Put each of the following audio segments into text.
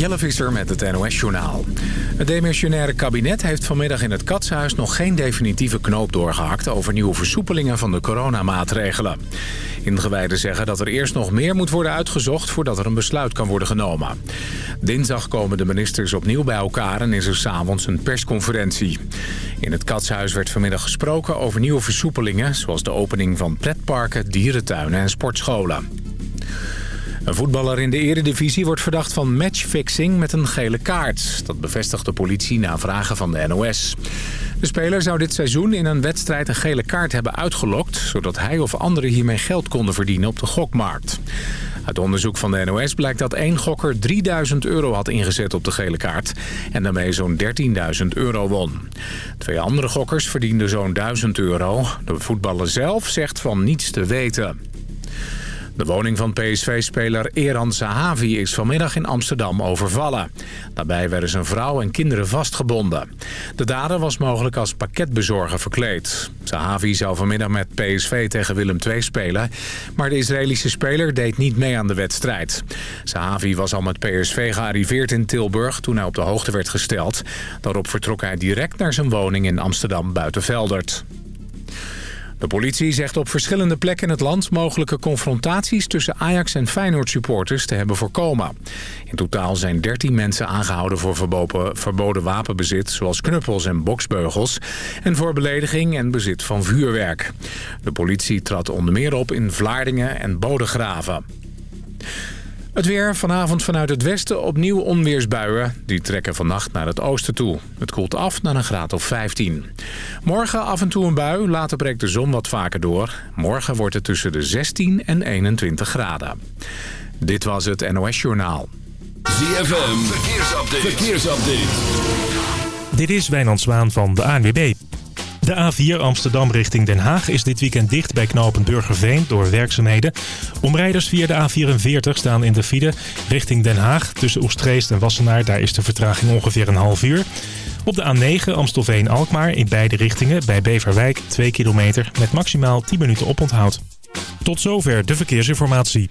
Jelle Visser met het NOS-journaal. Het demissionaire kabinet heeft vanmiddag in het Katshuis nog geen definitieve knoop doorgehakt... over nieuwe versoepelingen van de coronamaatregelen. Ingewijden zeggen dat er eerst nog meer moet worden uitgezocht... voordat er een besluit kan worden genomen. Dinsdag komen de ministers opnieuw bij elkaar en is er s'avonds een persconferentie. In het Katshuis werd vanmiddag gesproken over nieuwe versoepelingen... zoals de opening van pretparken, dierentuinen en sportscholen. Een voetballer in de eredivisie wordt verdacht van matchfixing met een gele kaart. Dat bevestigt de politie na vragen van de NOS. De speler zou dit seizoen in een wedstrijd een gele kaart hebben uitgelokt... zodat hij of anderen hiermee geld konden verdienen op de gokmarkt. Uit onderzoek van de NOS blijkt dat één gokker 3000 euro had ingezet op de gele kaart... en daarmee zo'n 13.000 euro won. Twee andere gokkers verdienden zo'n 1000 euro. De voetballer zelf zegt van niets te weten. De woning van PSV-speler Eran Zahavi is vanmiddag in Amsterdam overvallen. Daarbij werden zijn vrouw en kinderen vastgebonden. De dader was mogelijk als pakketbezorger verkleed. Zahavi zou vanmiddag met PSV tegen Willem II spelen... maar de Israëlische speler deed niet mee aan de wedstrijd. Zahavi was al met PSV gearriveerd in Tilburg toen hij op de hoogte werd gesteld. Daarop vertrok hij direct naar zijn woning in Amsterdam Buitenveldert. De politie zegt op verschillende plekken in het land mogelijke confrontaties tussen Ajax en Feyenoord supporters te hebben voorkomen. In totaal zijn 13 mensen aangehouden voor verboden, wapenbezit, zoals knuppels en boksbeugels, en voor belediging en bezit van vuurwerk. De politie trad onder meer op in Vlaardingen en Bodegraven. Het weer vanavond vanuit het westen opnieuw onweersbuien. Die trekken vannacht naar het oosten toe. Het koelt af naar een graad of 15. Morgen af en toe een bui, later breekt de zon wat vaker door. Morgen wordt het tussen de 16 en 21 graden. Dit was het NOS Journaal. ZFM, verkeersupdate. verkeersupdate. Dit is Wijnand Zwaan van de ANWB. De A4 Amsterdam richting Den Haag is dit weekend dicht bij knooppunt Burgerveen door werkzaamheden. Omrijders via de A44 staan in de file richting Den Haag. Tussen Oestreest en Wassenaar, daar is de vertraging ongeveer een half uur. Op de A9 Amstelveen-Alkmaar in beide richtingen bij Beverwijk 2 kilometer met maximaal 10 minuten oponthoud. Tot zover de verkeersinformatie.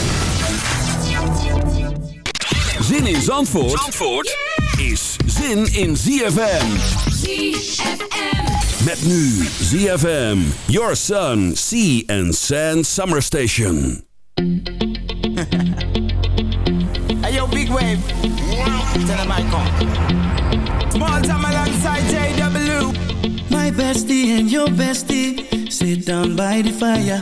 Zin in Zandvoort, Zandvoort is zin in ZFM. ZFM. Met nu ZFM, Your Sun, Sea and Sand Summer Station. Hey yo, big wave. Tell them I come. Small time alongside JW. My bestie and your bestie sit down by the fire.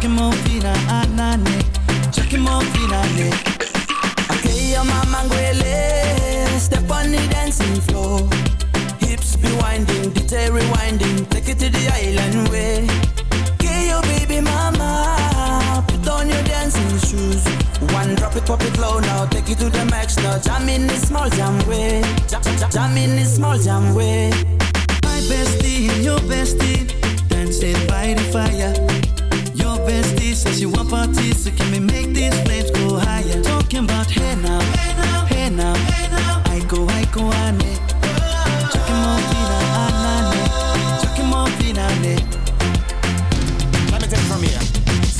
Chucking more fina, anane. Chucking more fina, ne. Okay, your mama ngwele. Step on the dancing floor. Hips be winding, detail rewinding. Take it to the island way. Okay, your baby mama. Put on your dancing shoes. One drop it, pop it low now. Take it to the max now. Jam in this small jam way. Jam, jam, jam in this small jam way. My bestie and your bestie dancing by the fire. Your bestie says she want parties, so can we make these flames go higher? Talking Talking about hey now, hey now, hey now, hey now. I go, I go, ane. Chucking more fina, anane. Chucking more fina, ane. Let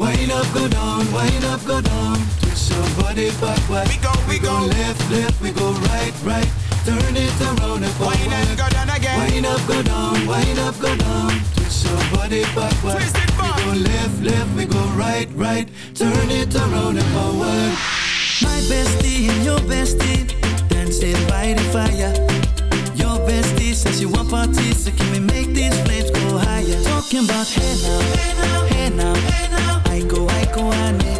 Wind up, go down, wind up, go down. Twist your body backward. We go, we go. left, left, we go right, right. Turn it around and forward. Wind forward. and go down again Wind up, go down, wind up, go down. Twist your body backward. Twist it back. We go left, left, we go right, right. Turn it around and forward. My bestie and your bestie dancing by the fire. Bestie says you want parties, so can we make these flames go higher? Talking about hey now, hey now, hey now. I go, I go, ane. Chucking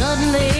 suddenly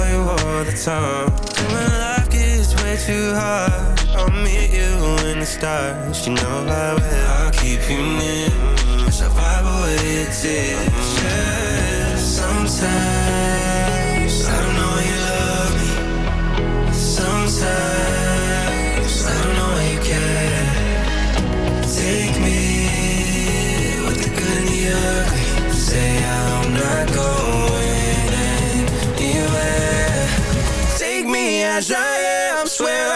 call you all the time. When life gets way too hard, I'll meet you in the stars. You know I will. I'll keep you near. Survival it is. Yeah, sometimes. as I am, swear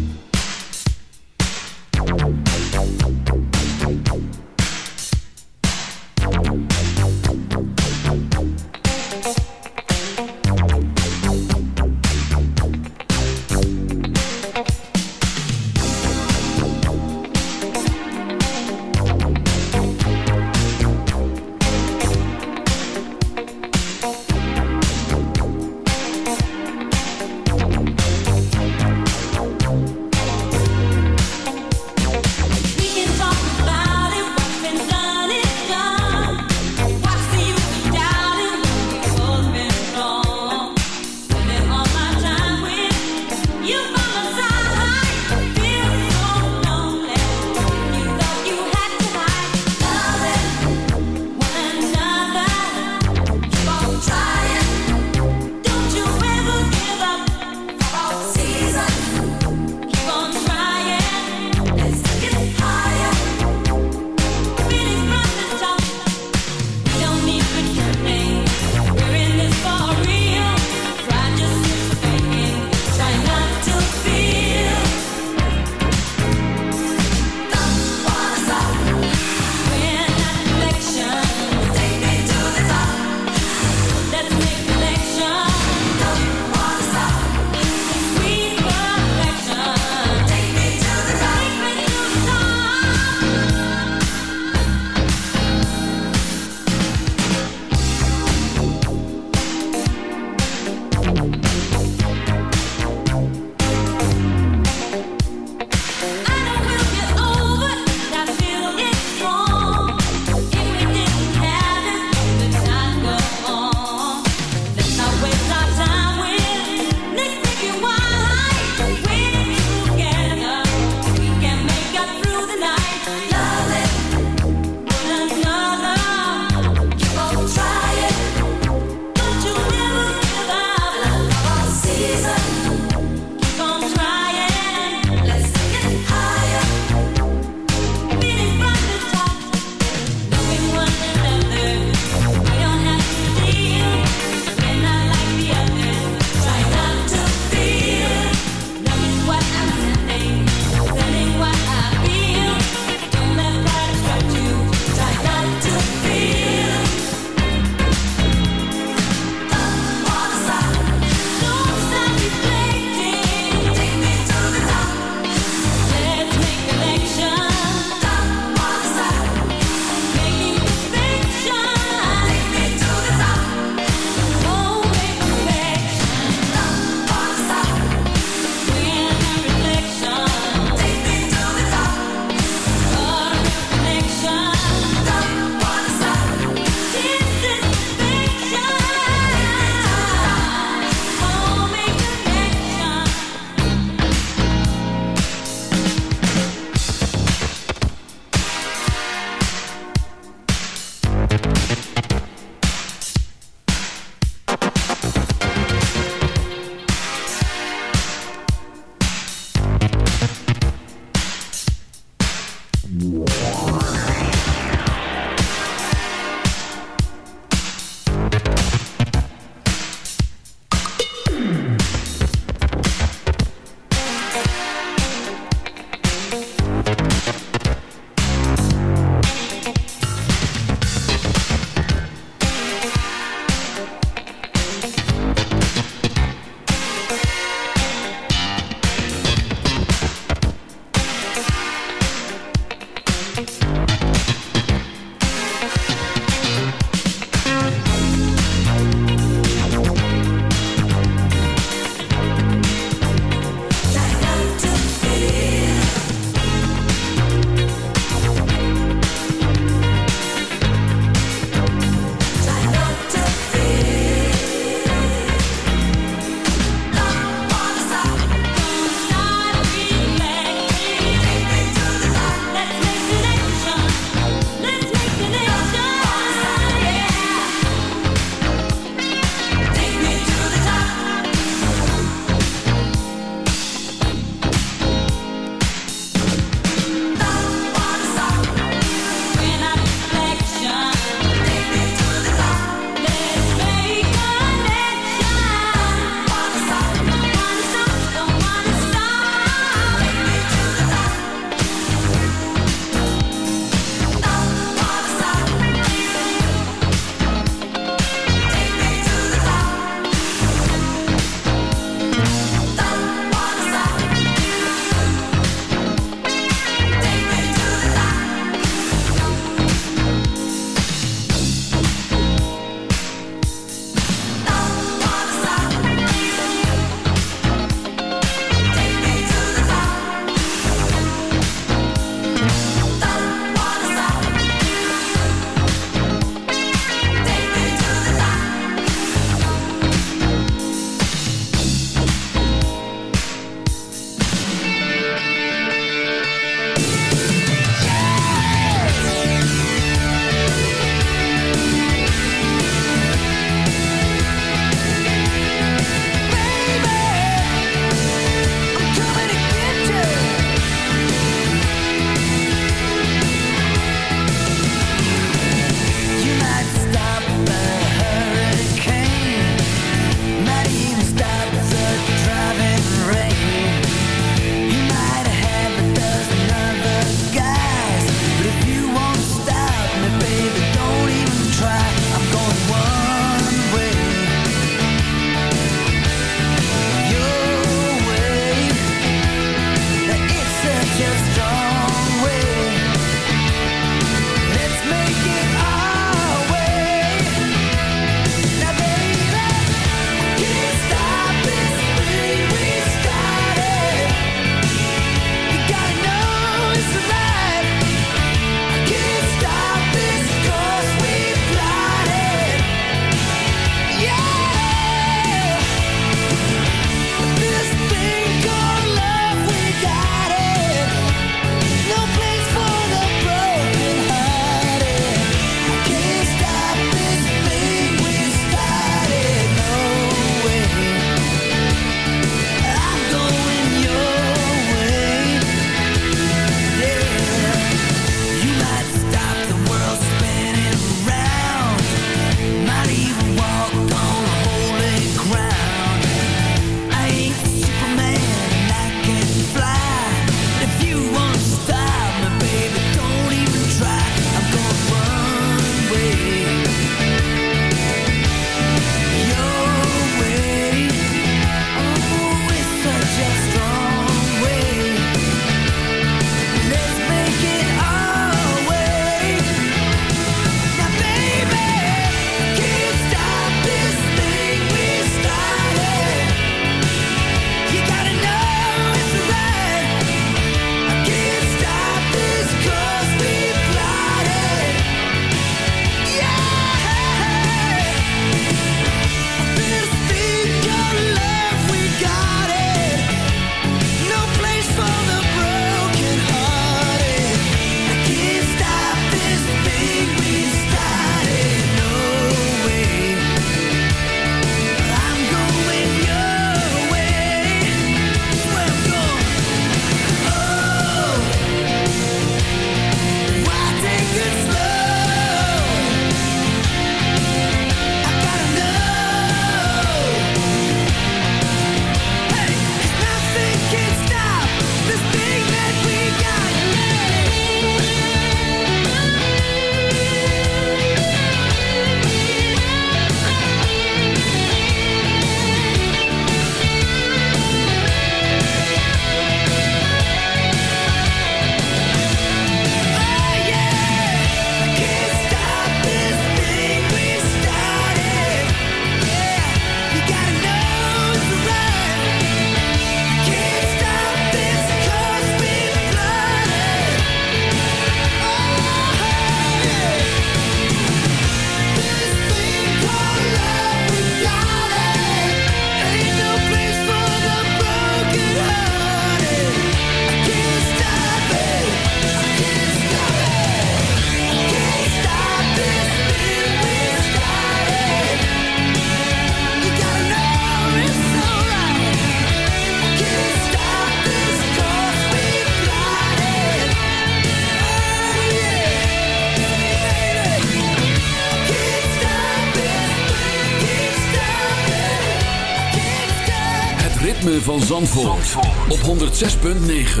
Zandvoort, op 106.9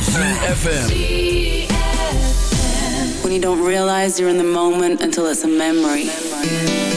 ZFM When you don't realize you're in the moment until it's a memory.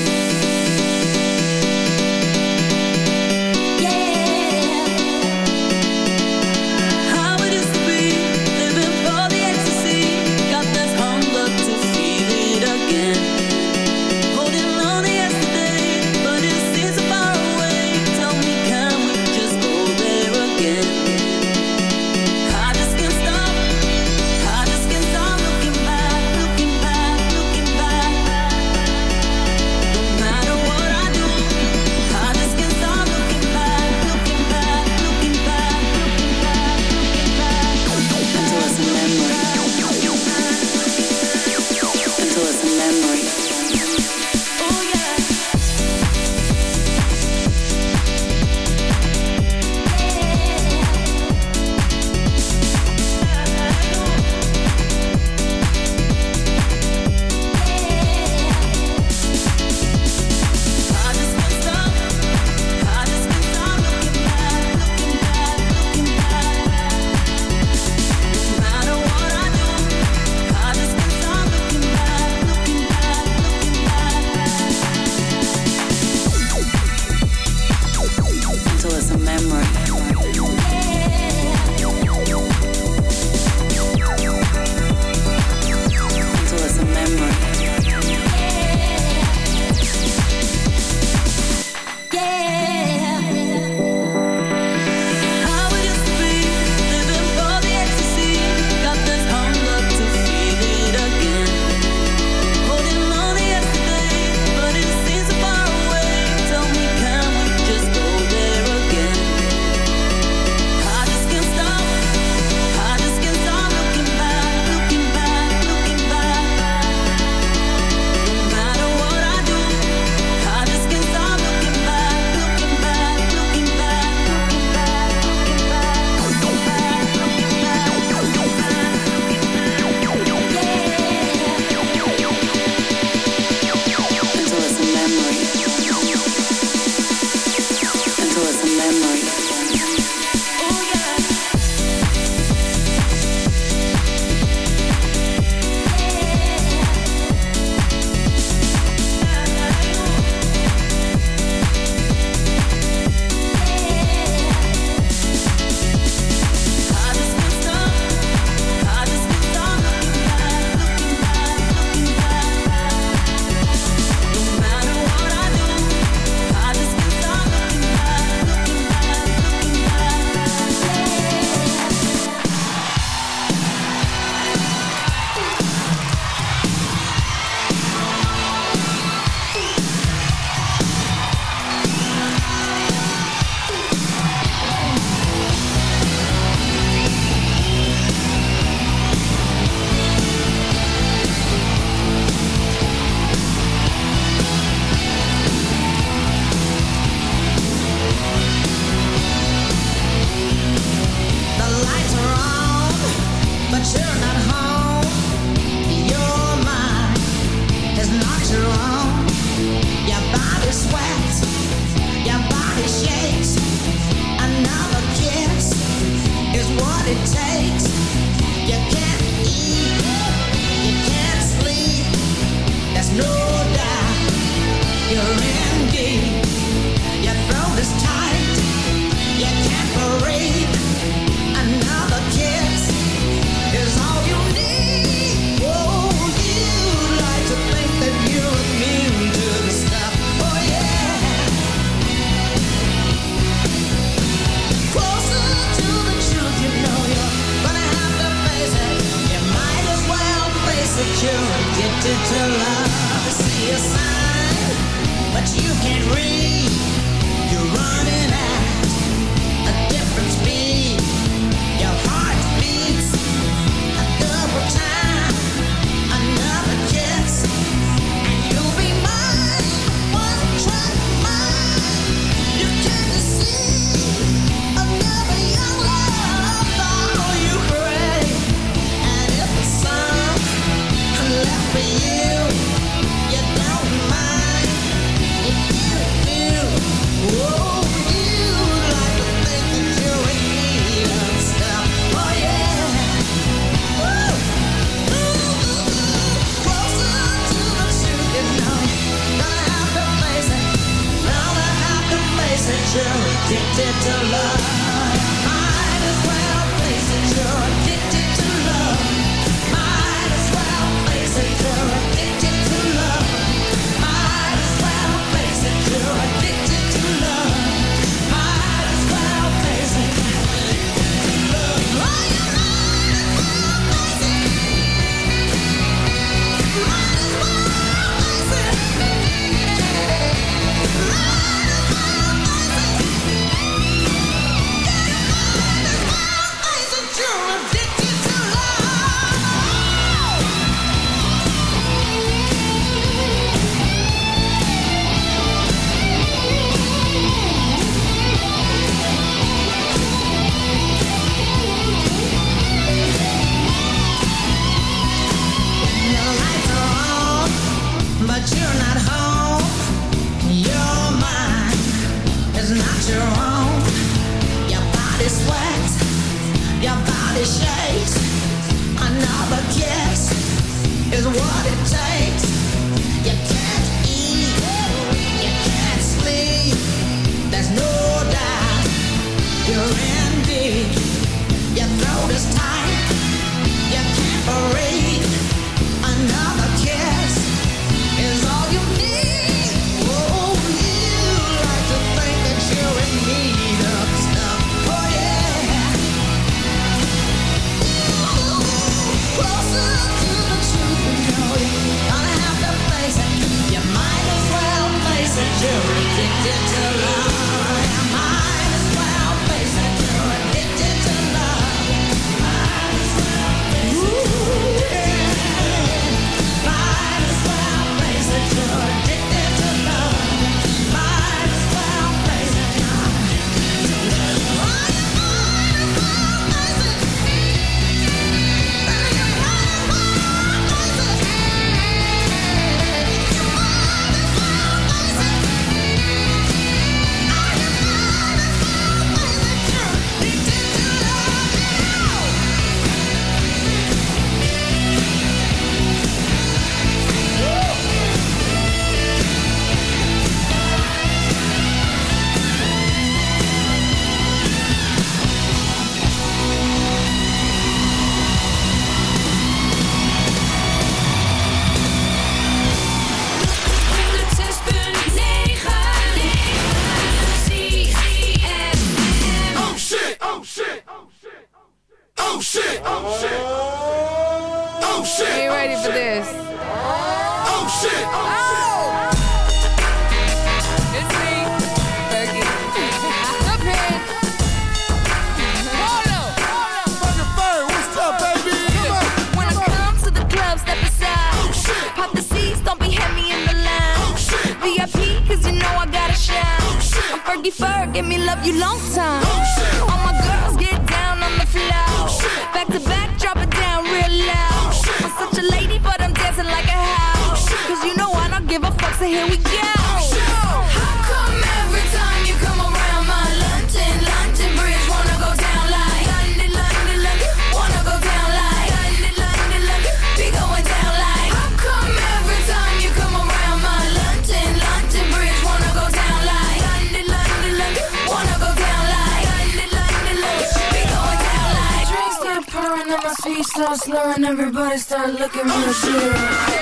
slow and everybody start looking real good.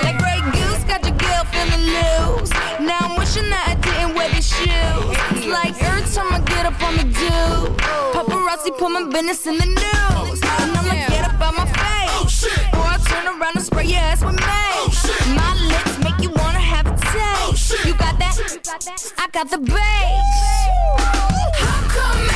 That Grey Goose, got your girl feeling loose. Now I'm wishing that I didn't wear these shoes. It's like every time I get up on the do, paparazzi put my business in the news. And I'ma get up on my face, oh, or I turn around and spray your ass with mace. Oh, my lips make you wanna have a taste. Oh, you got that? I got the bass. How come?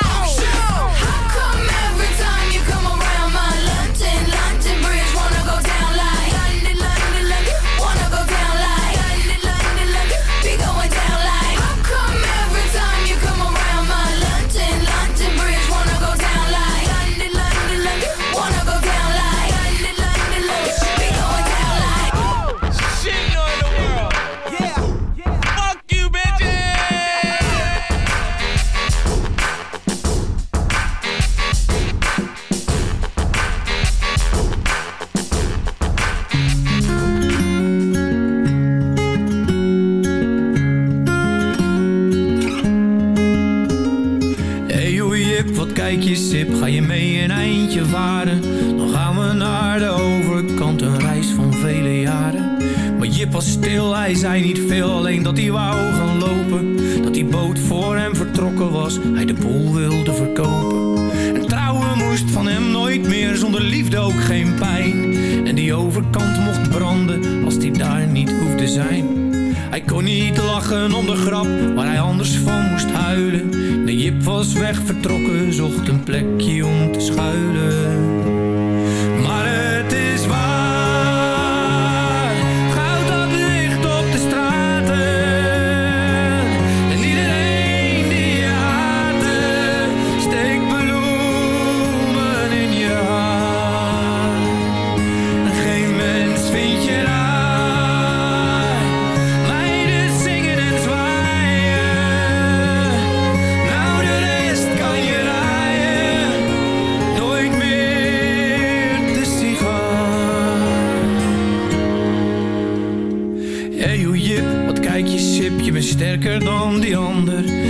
sterker dan die ander.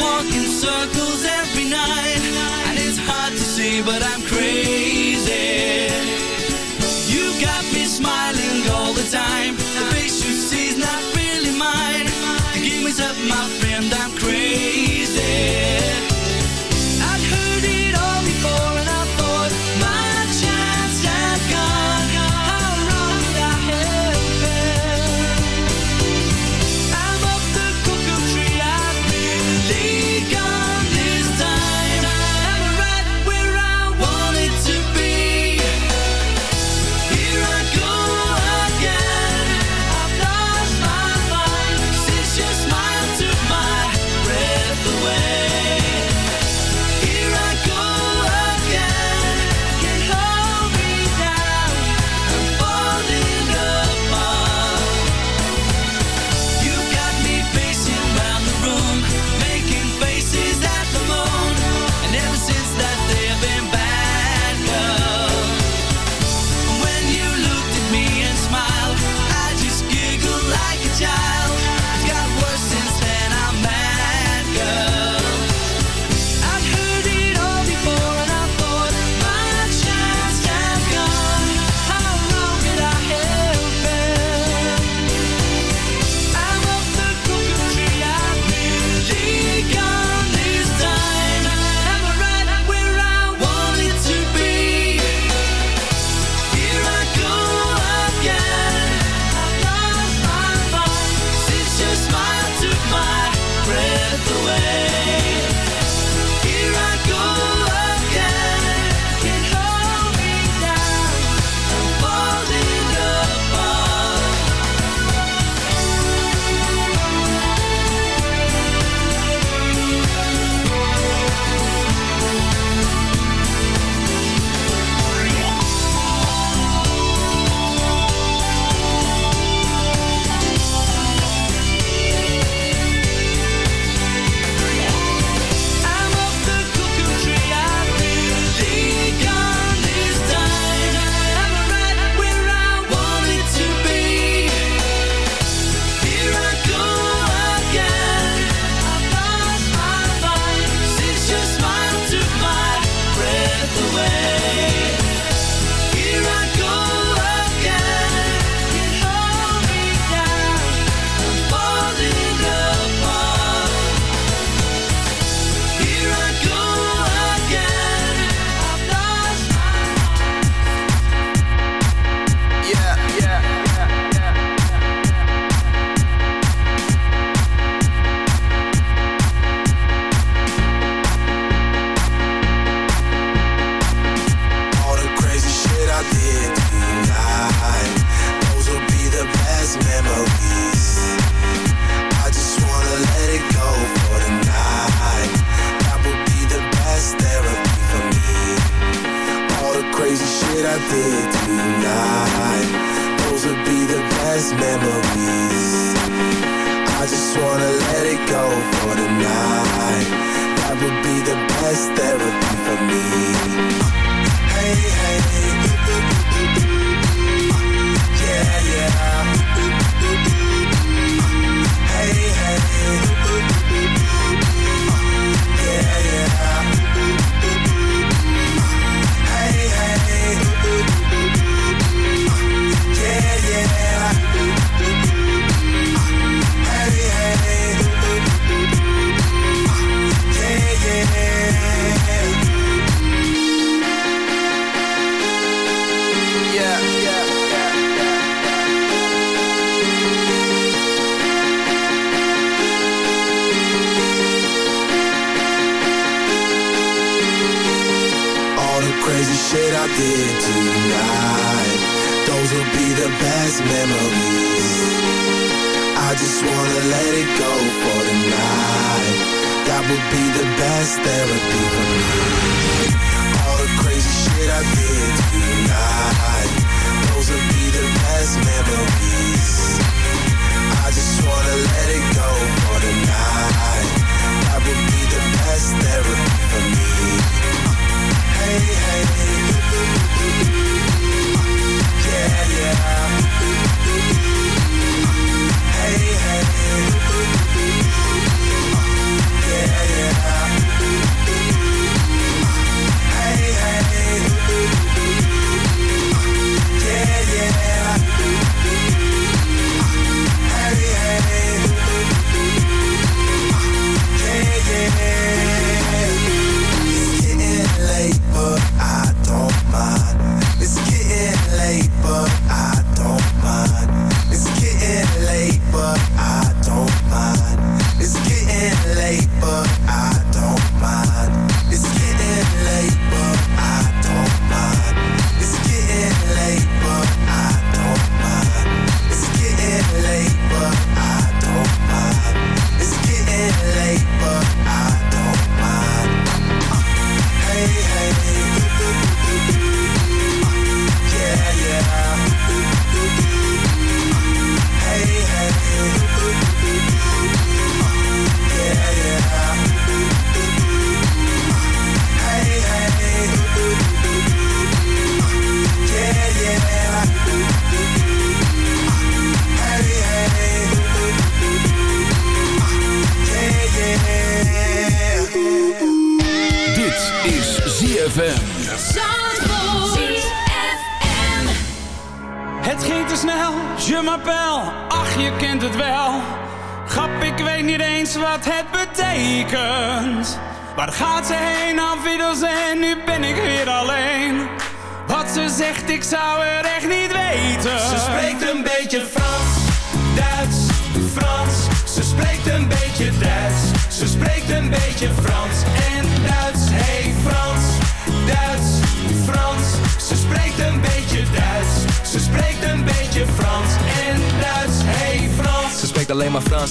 walk in circles every night. And it's hard to see but I'm crazy. You got me smiling all the time.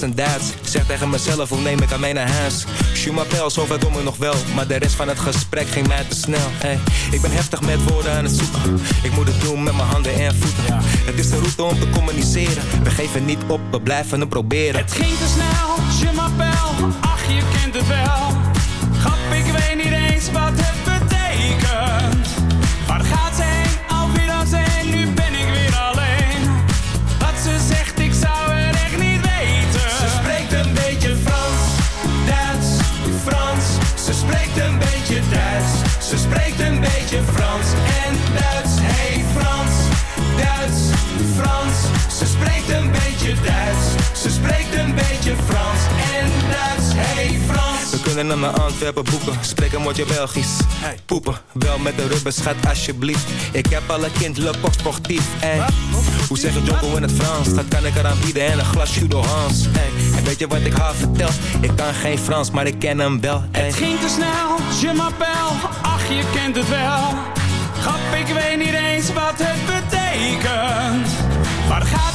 en Zeg tegen mezelf, hoe neem ik aan mijn haast? Shoe maar zo ver ik nog wel. Maar de rest van het gesprek ging mij te snel. Hey, Ik ben heftig met woorden aan het zoeken. Ik moet het doen met mijn handen en voeten. Het is de route om te communiceren. We geven niet op, we blijven het proberen. Het ging te snel, je Ach, je kent het wel. Grap, ik weet niet eens wat het betekent. Waar gaat ze? hangen aan mijn Antwerpen boeken. Spreek een je Belgisch. Hey. Poepen, wel met de rubber schat alsjeblieft. Ik heb alle kind, le pop sportief. Hey. Hoe zeg je Jocko in het Frans? Dat kan ik eraan bieden en een glas Judo Hans. Hey. En weet je wat ik haar vertel? Ik kan geen Frans, maar ik ken hem wel. Het ging te snel, je m'appel, Ach, je kent het wel. Grap, ik weet niet eens wat het betekent. Waar gaat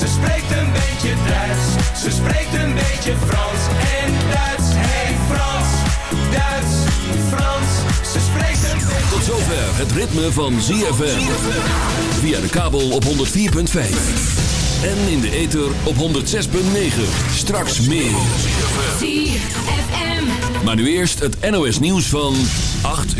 Ze spreekt een beetje Duits. Ze spreekt een beetje Frans en Duits. Hey Frans, Duits, Frans. Ze spreekt een beetje Tot zover het ritme van ZFM. Via de kabel op 104.5. En in de ether op 106.9. Straks meer. ZFM. Maar nu eerst het NOS nieuws van 8 uur.